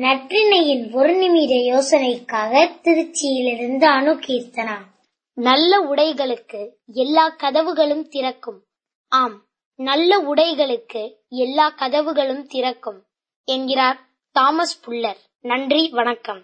நற்றினையின் ஒரு நிமிட யோசனைக்காக திருச்சியிலிருந்து அணு கீர்த்தனா நல்ல உடைகளுக்கு எல்லா கதவுகளும் திறக்கும். ஆம் நல்ல உடைகளுக்கு எல்லா கதவுகளும் திறக்கும் என்கிறார் தாமஸ் புல்லர். நன்றி வணக்கம்.